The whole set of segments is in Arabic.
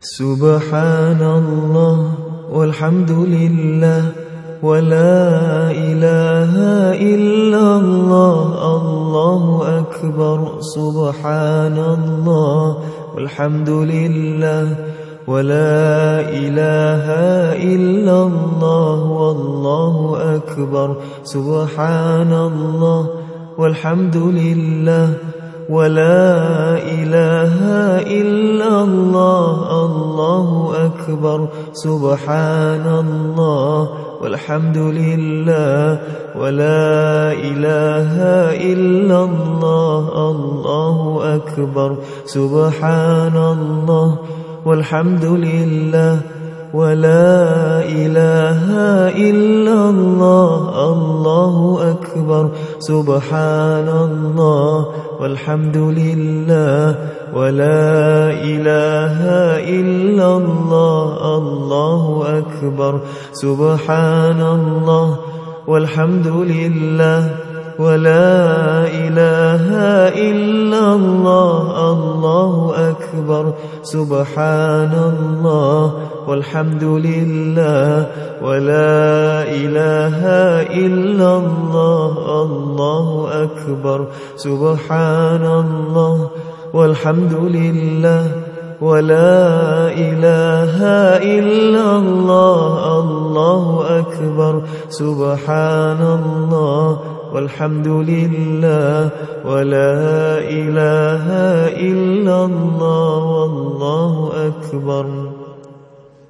سبحان الله والحمد لله ولا إله إلا الله الله أكبر سبحان الله والحمد لله ولا إله إلا الله والله أكبر سبحان الله والحمد لله ولا إله إلا الله الله أكبر سبحان الله والحمد لله ولا إله إلا الله الله أكبر سبحان الله والحمد لله. ولا إله إلا الله الله أكبر سبحان الله والحمد لله ولا إله إلا الله الله أكبر سبحان الله والحمد لله ولا إله إلا الله الله أكبر سبحان الله والحمد لله ولا إله إلا الله الله أكبر سبحان الله والحمد لله ولا إله إلا الله الله أكبر سبحان الله والحمد لله ولا إله إلا الله والله أكبر.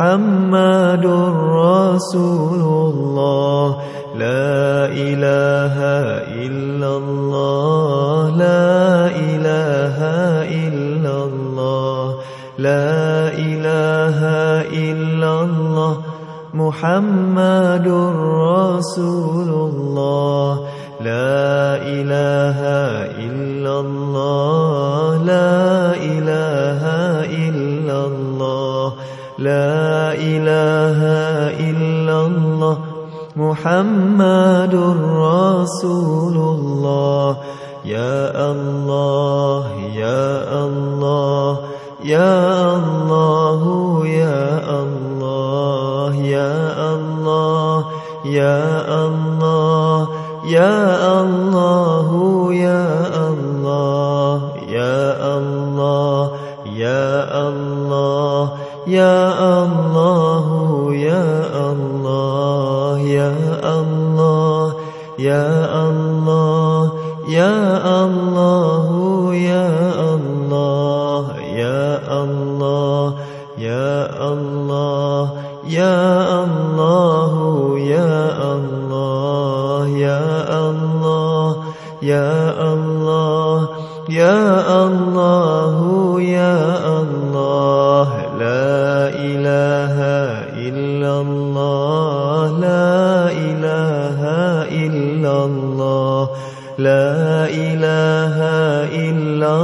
محمد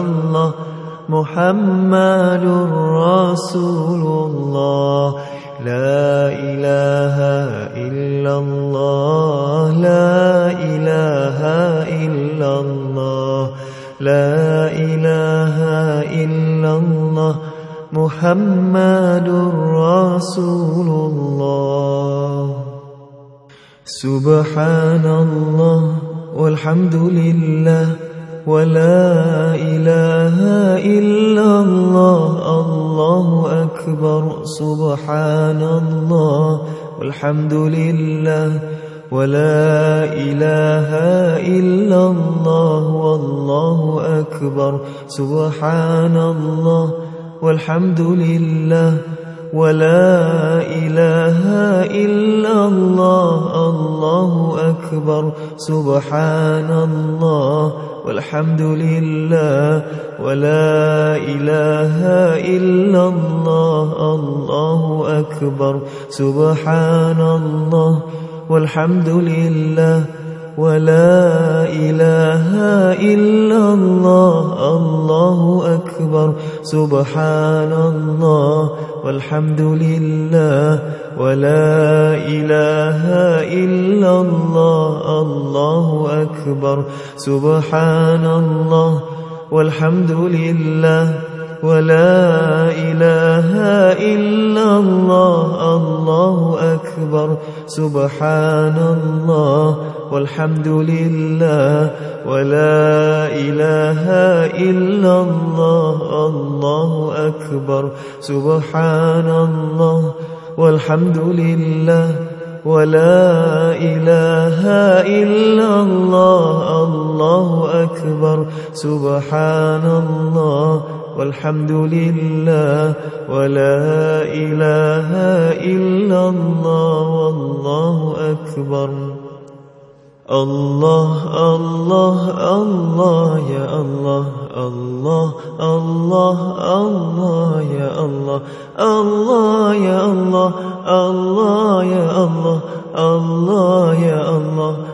الله محمد رسول الله لا إله إلا الله. لا إله إلا الله. لا إله إلا الله محمد رسول الله سبحان الله والحمد لله. ولا إله إلا الله الله أكبر سبحان الله والحمد لله ولا إله إلا الله والله أكبر سبحان الله والحمد لله ولا إله إلا الله الله أكبر سبحان الله والحمد لله ولا إله إلا الله الله أكبر سبحان الله والحمد لله ولا إله إلا الله الله أكبر سبحان الله والحمد لله ولا إله إلا الله الله أكبر سبحان الله والحمد لله ولا إله إلا الله الله أكبر سبحان الله والحمد لله ولا إله إلا الله الله أكبر سبحان الله والحمد لله ولا إله إلا الله الله أكبر سبحان الله والحمد لله ولا إله إلا الله والله أكبر. الله الله الله يا الله الله الله الله يا الله الله يا الله الله يا الله الله يا الله.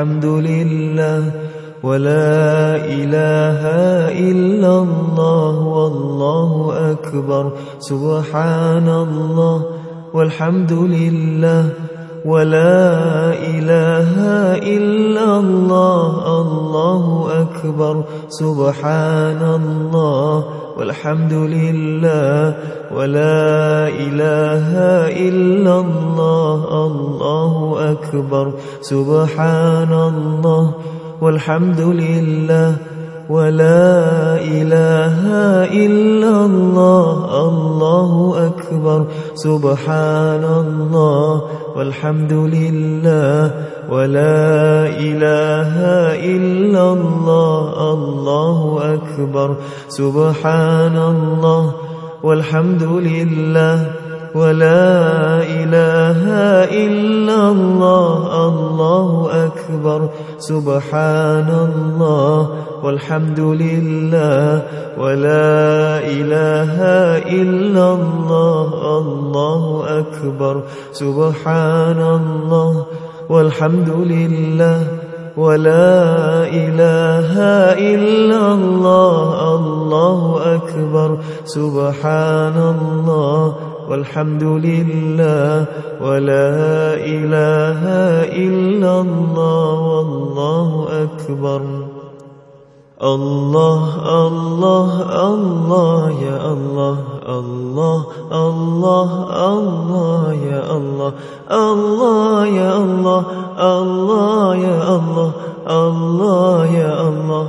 والحمد لله ولا إله إلا الله والله أكبر سبحان الله والحمد لله ولا إله إلا الله الله أكبر سبحان الله والحمد لله ولا إله إلا الله الله أكبر سبحان والحمد لله ولا إله إلا الله الله أكبر سبحان الله والحمد لله ولا إله إلا الله الله أكبر سبحان الله والحمد لله ولا إله إلا الله أكبر. سبحان الله والحمد لله ولا إله إلا الله. الله أكبر. سبحان الله والحمد لله ولا إله إلا الله. الله أكبر. سبحان الله والحمد لله ولا إله إلا الله والله أكبر. الله الله الله يا الله الله الله الله يا الله الله يا الله الله يا الله الله يا الله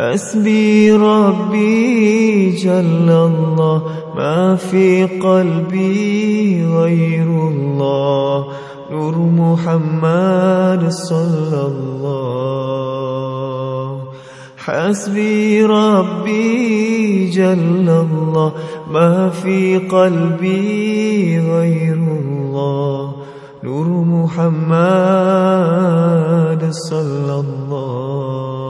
حسبي ربي جل الله ما في قلبي غير الله. نور محمد صلى الله. حسبي ربي جل الله ما في قلبي غير الله. نور محمد صلى الله.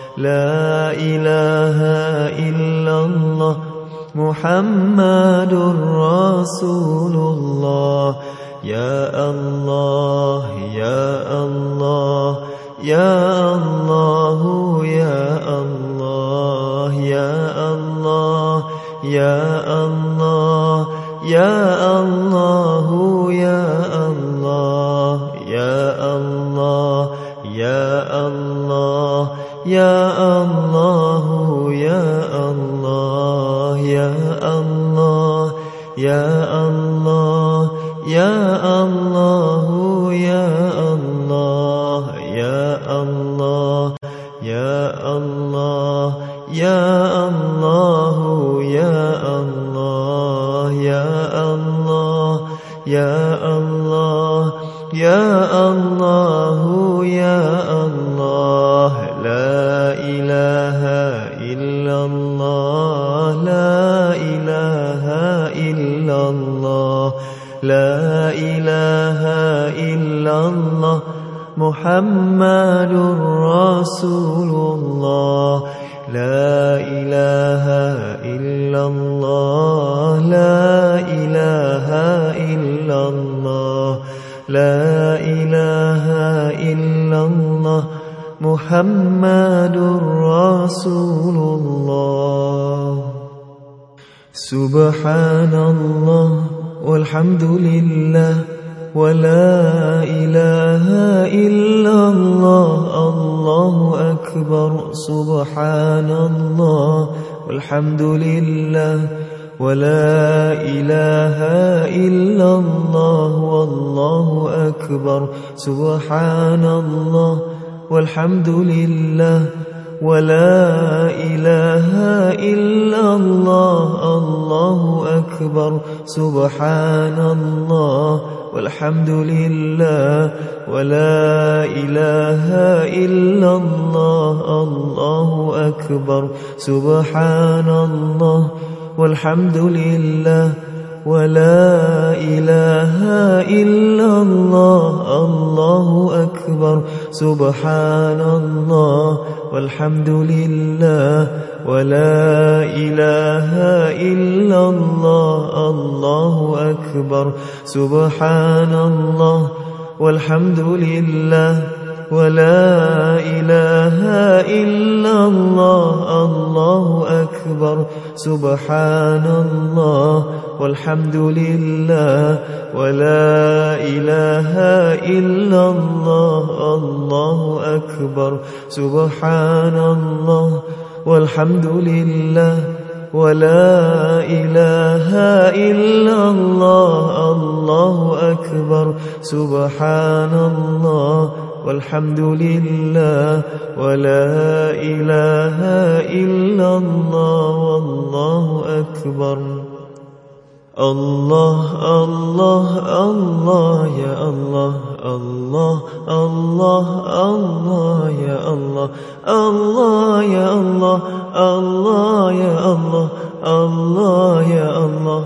لا إله إلا الله محمد رسول الله يا الله يا الله يا الله يا الله يا الله يا الله يا الله يا الله يا الله يا الله يا والحمد لله ولا إله إلا الله الله أكبر سبحان الله والحمد لله ولا إله إلا الله الله أكبر سبحان الله والحمد لله ولا إله إلا الله الله أكبر سبحان الله والحمد لله ولا إله إلا الله الله أكبر سبحان الله والحمد لله ولا إله إلا الله الله أكبر سبحان الله والحمد لله ولا إله إلا الله الله أكبر سبحان الله والحمد لله ولا إله إلا الله الله أكبر سبحان الله والحمد لله ولا إله إلا الله والله أكبر الله الله الله يا الله الله الله الله يا الله الله يا الله الله يا الله الله يا الله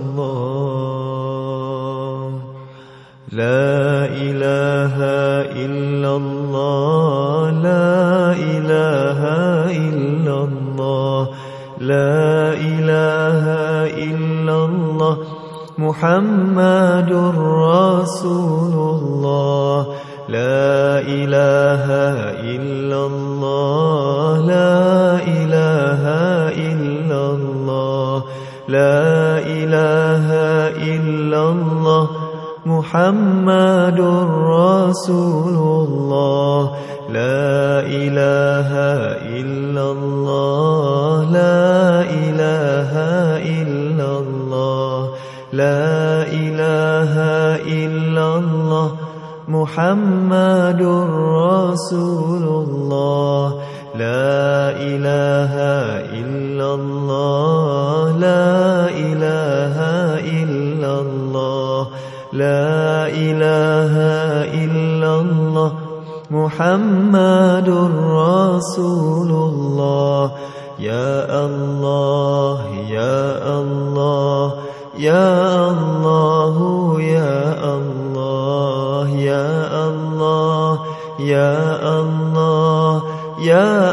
محمد رسول الله. يا الله يا الله يا الله يا الله يا الله يا الله يا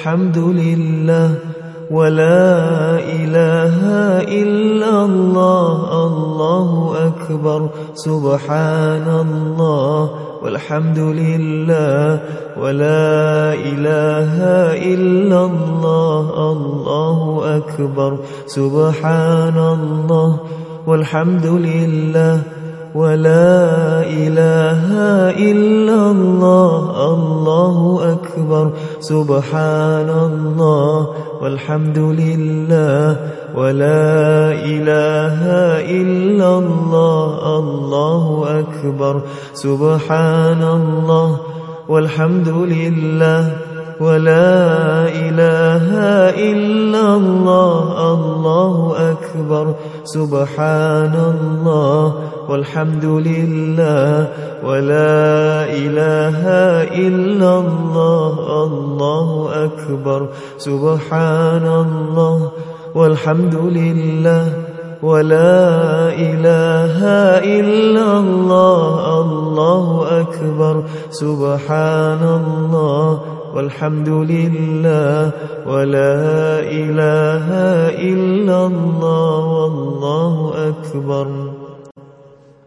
والحمد لله ولا إله إلا الله الله أكبر سبحان الله والحمد لله ولا إله إلا الله الله أكبر سبحان الله والحمد لله ولا إله إلا الله الله أكبر سبحان الله والحمد لله ولا إله إلا الله الله أكبر سبحان الله والحمد لله ولا إله إلا الله الله أكبر سبحان الله والحمد لله ولا إله إلا الله الله أكبر سبحان الله والحمد لله ولا إله إلا الله الله أكبر سبحان الله والحمد لله ولا إله إلا الله والله أكبر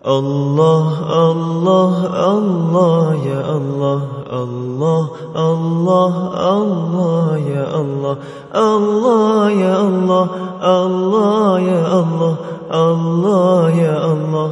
الله الله الله يا الله الله الله الله يا الله الله يا الله الله يا الله الله يا الله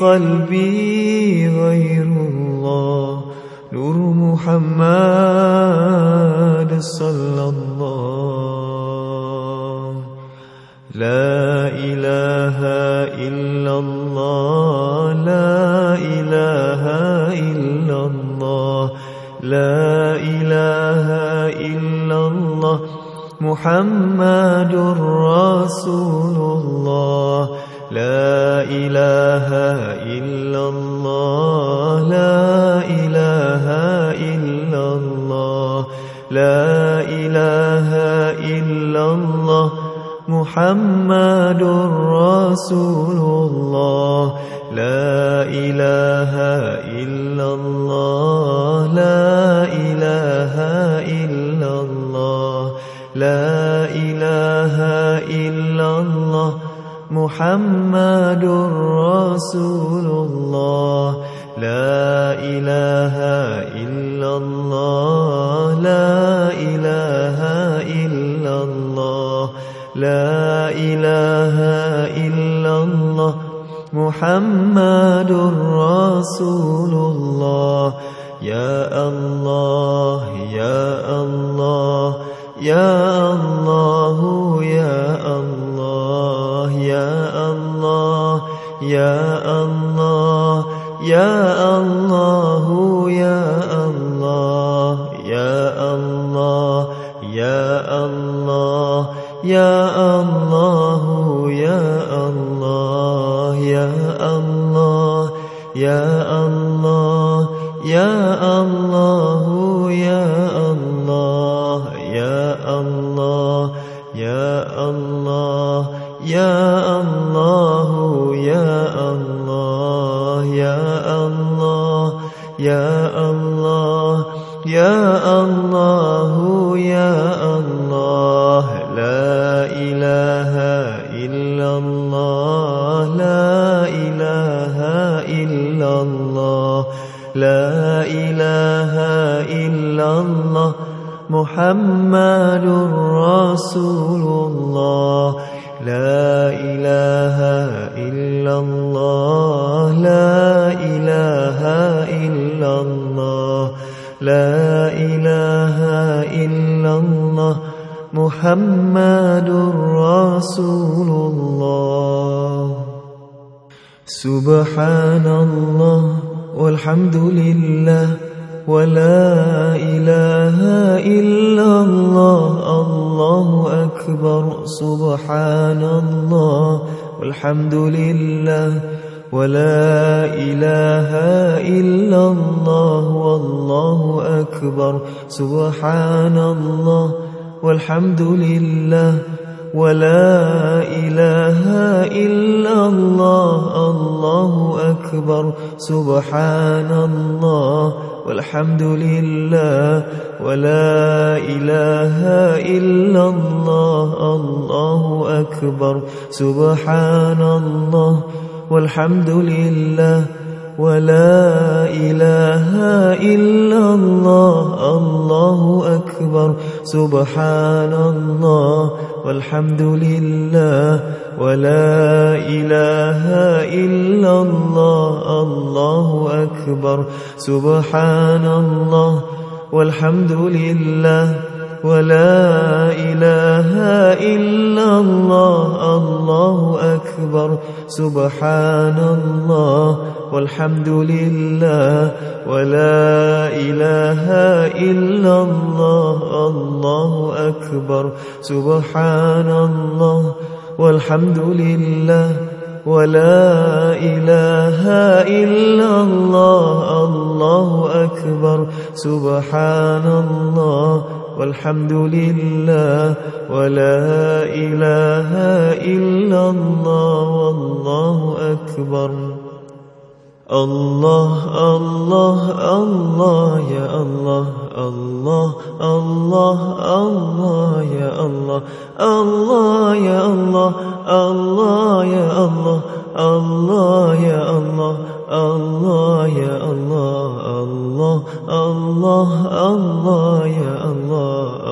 قلبي إله إلا الله محمد رسول الله. لا إله إلا الله. لا إله إلا الله. لا إله إلا الله محمد رسول الله. يا الله يا الله. يا والحمد لله ولا إله إلا الله الله أكبر سبحان الله والحمد لله ولا إله إلا الله والله أكبر سبحان الله والحمد لله ولا إله إلا الله الله أكبر سبحان الله والحمد لله ولا إله إلا الله الله أكبر سبحان الله والحمد لله. ولا إله إلا الله الله أكبر سبحان الله والحمد لله ولا إله إلا الله الله أكبر سبحان الله والحمد لله ولا إله إلا الله الله أكبر سبحان الله والحمد لله ولا إله إلا الله الله أكبر سبحان الله والحمد لله ولا إله إلا الله الله أكبر سبحان الله والحمد لله ولا إله إلا الله والله أكبر الله الله الله يا الله الله الله الله يا الله الله يا الله الله يا الله الله يا الله الله يا الله الله الله الله يا الله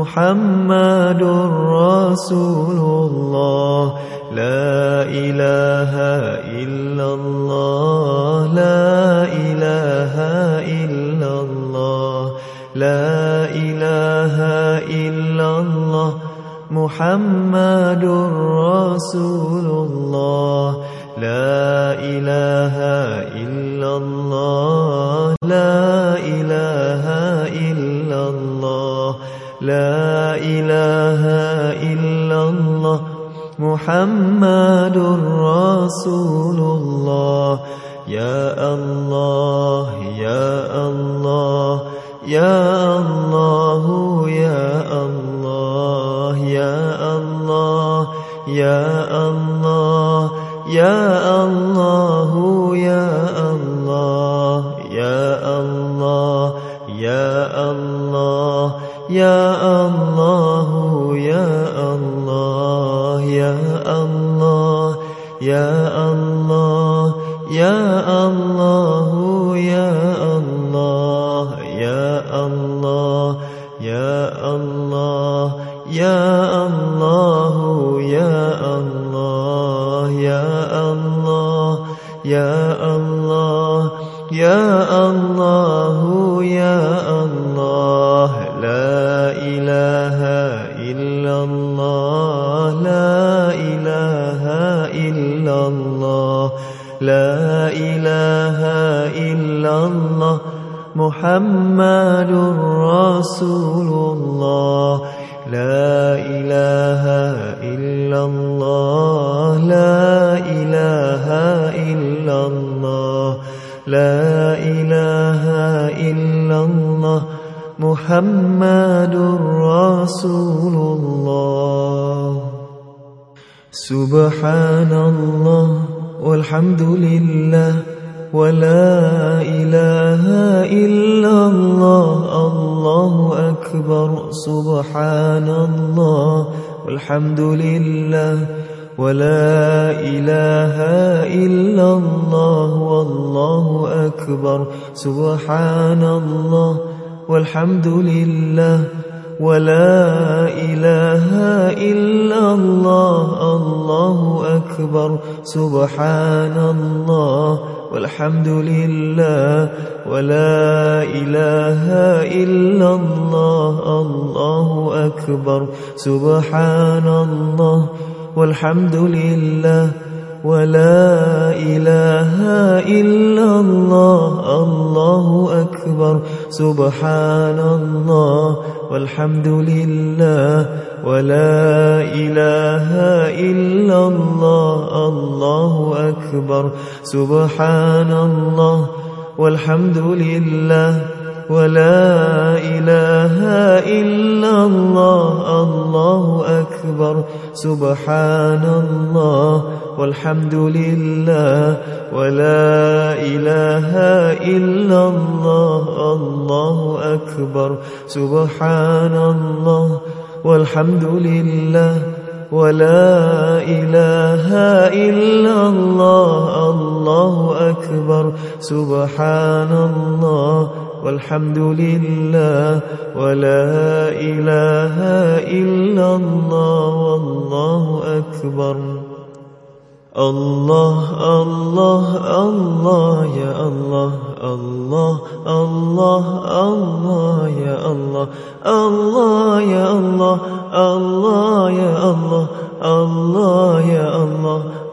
محمد رسول الله. لا إله الله. لا إله إلا الله. لا إله إلا الله. لا إله إلا الله. محمد رسول الله. سبحان الله والحمد لله ولا والحمد لله ولا إله إلا الله والله أكبر سبحان الله والحمد لله ولا إله إلا الله الله أكبر سبحان الله والحمد لله ولا إله إلا الله الله أكبر سبحان الله والحمد لله ولا إله إلا الله الله أكبر سبحان الله والحمد لله ولا إله إلا الله الله أكبر سبحان الله والحمد لله ولا إله إلا الله الله أكبر سبحان الله والحمد لله ولا إله إلا الله الله أكبر سبحان الله والحمد لله ولا إله إلا الله الله أكبر سبحان الله والحمد لله ولا إله إلا الله والله أكبر. الله الله الله يا الله الله الله الله يا الله الله يا الله الله يا الله الله يا الله.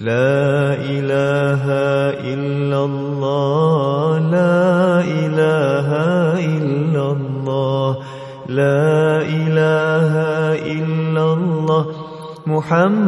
لا إله إلا الله لا إله إلا الله لا إله إلا الله محمد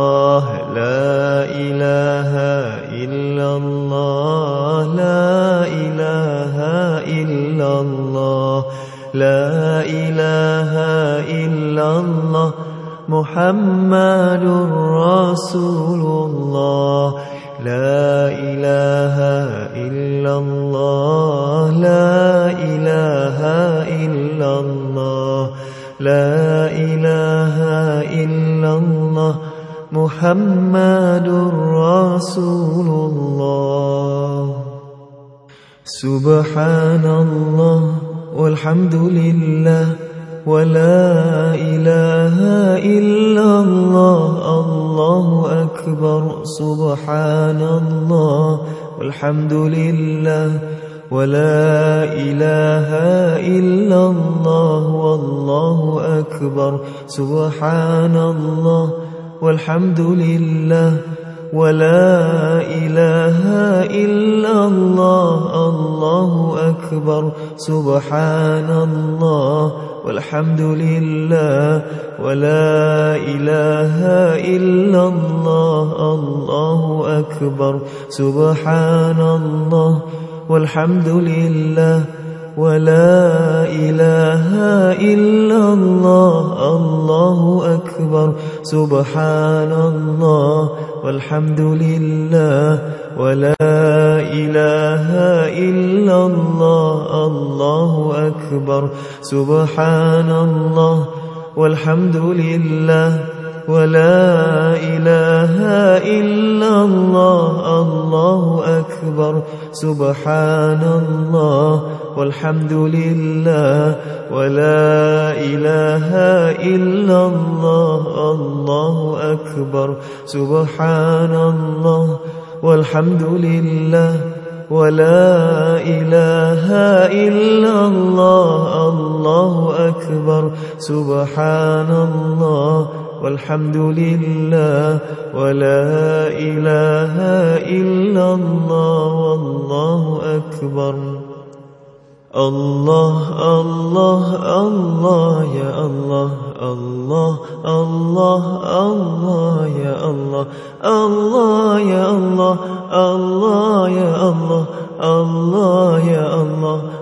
والحمد لله ولا إله إلا الله الله أكبر سبحان الله والحمد لله ولا إله إلا الله الله أكبر سبحان الله والحمد لله ولا سبحان الله والحمد لله ولا إله إلا الله الله أكبر سبحان الله والحمد لله ولا إله إلا الله الله أكبر سبحان الله والحمد لله ولا إله إلا الله الله أكبر سبحان الله والحمد لله ولا إله إلا الله الله أكبر سبحان الله والحمد لله ولا إله إلا الله والله أكبر. الله الله الله يا الله الله الله الله يا الله الله يا الله الله يا الله الله يا الله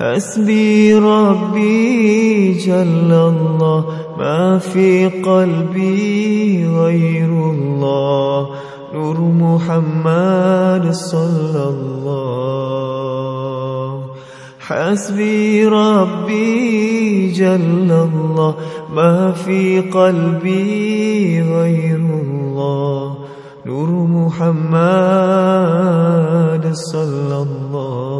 حسبي ربي جل الله ما في قلبي غير الله. نور محمد صلى الله. حسبي ربي جل الله ما في قلبي غير الله. نور محمد صلى الله.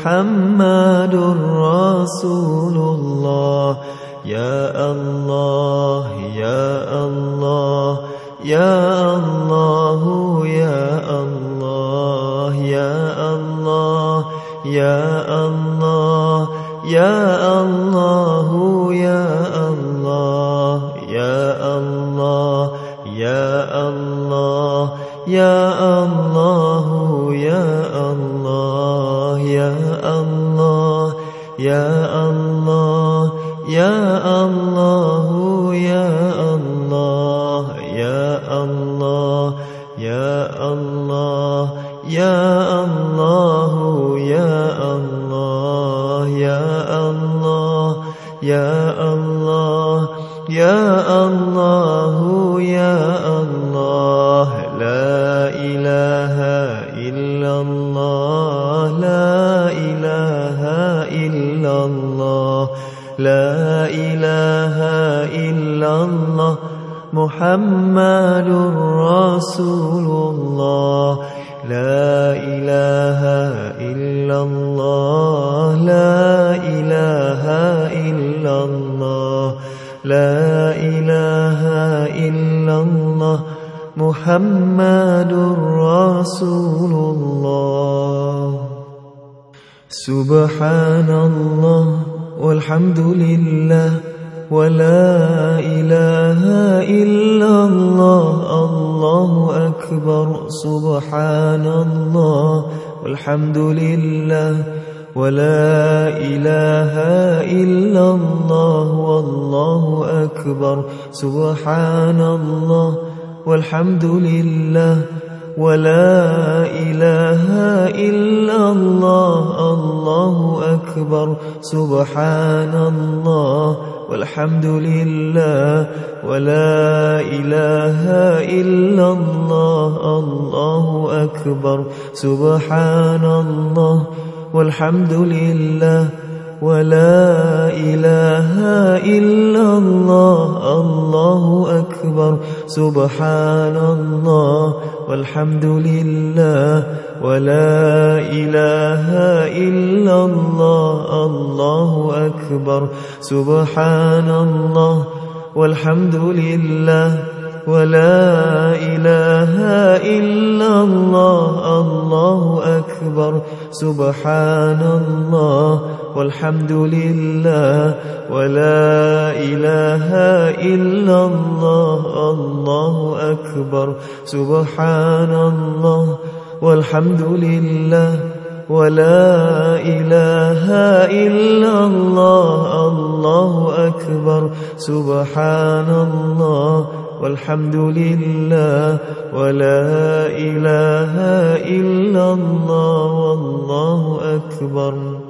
محمد رسول الله. يا الله يا سبحان الله والحمد لله ولا إله إلا الله الله أكبر سبحان الله والحمد لله ولا إله إلا الله الله أكبر سبحان الله والحمد لله الله الله أكبر سبحان الله والحمد لله ولا إله إلا الله الله أكبر سبحان الله والحمد لله ولا إله إلا الله الله أكبر سبحان الله والحمد لله ولا إله إلا الله الله أكبر. سبحان الله والحمد لله ولا إله إلا الله الله أكبر. سبحان الله والحمد لله ولا إله إلا الله والله أكبر.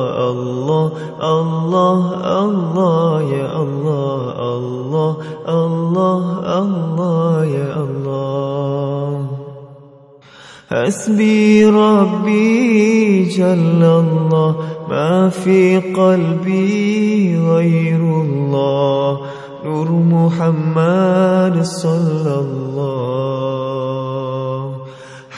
الله الله الله يا الله الله الله الله يا الله. حسبي ربي جل الله ما في قلبي غير الله. نور محمد صلى الله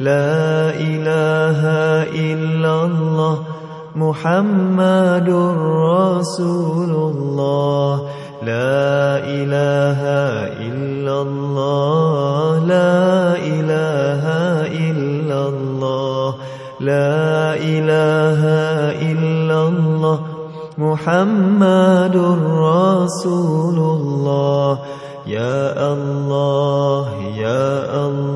لا إله إلا الله محمد رسول الله. لا إله إلا الله. لا إله إلا الله. لا إله إلا الله محمد رسول الله. يا الله يا الله.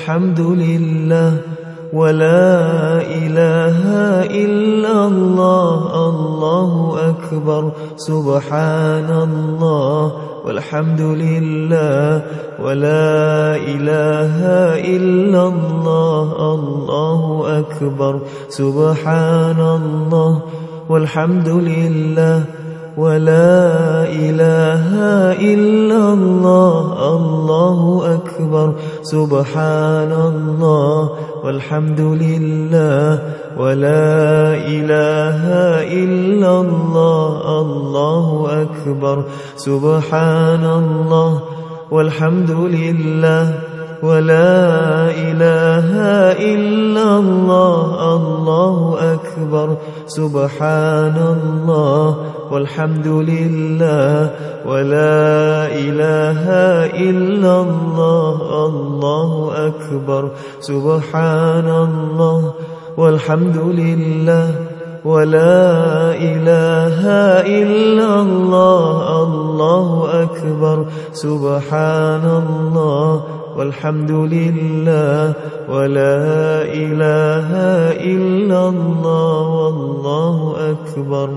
والحمد لله ولا إله إلا الله الله أكبر سبحان الله والحمد لله ولا إله إلا الله الله أكبر سبحان الله والحمد لله ولا إله إلا الله الله أكبر سبحان الله والحمد لله ولا إله إلا الله الله أكبر سبحان الله والحمد لله ولا إله إلا الله الله أكبر سبحان الله والحمد لله ولا إله إلا الله الله أكبر سبحان الله والحمد لله ولا إله إلا الله الله أكبر سبحان الله والحمد لله ولا إله إلا الله والله أكبر.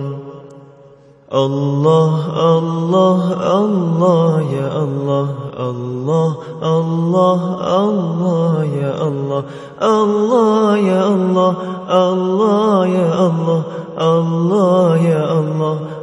الله الله الله يا الله الله الله الله يا الله الله يا الله الله يا الله الله يا الله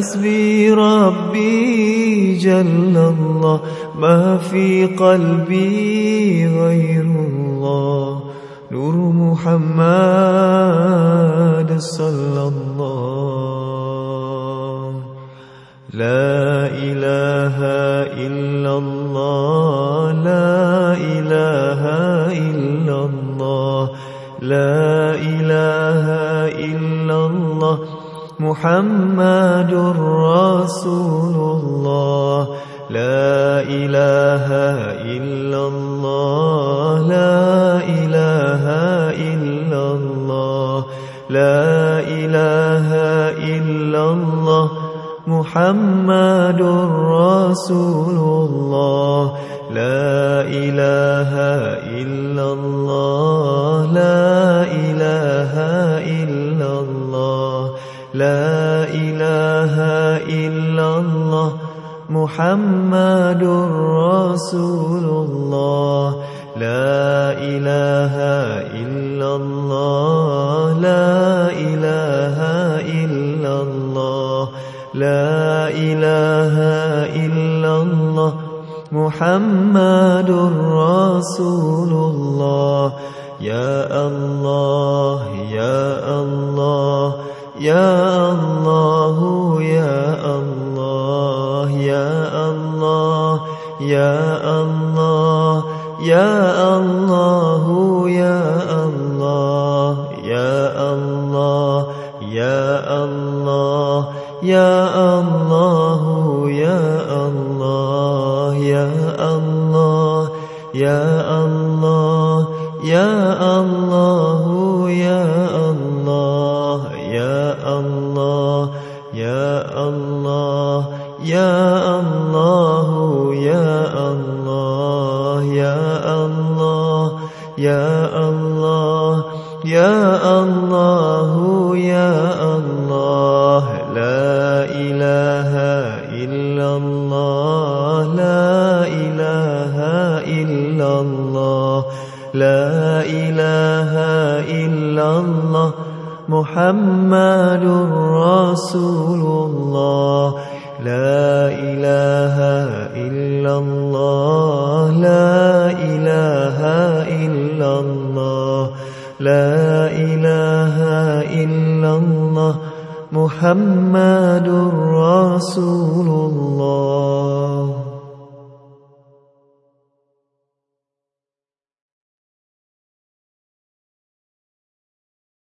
حسبي ربي جل الله ما في قلبي غير محمد رسول الله. لا إله إلا الله. لا إله إلا الله. لا إله إلا الله. محمد رسول الله. يا الله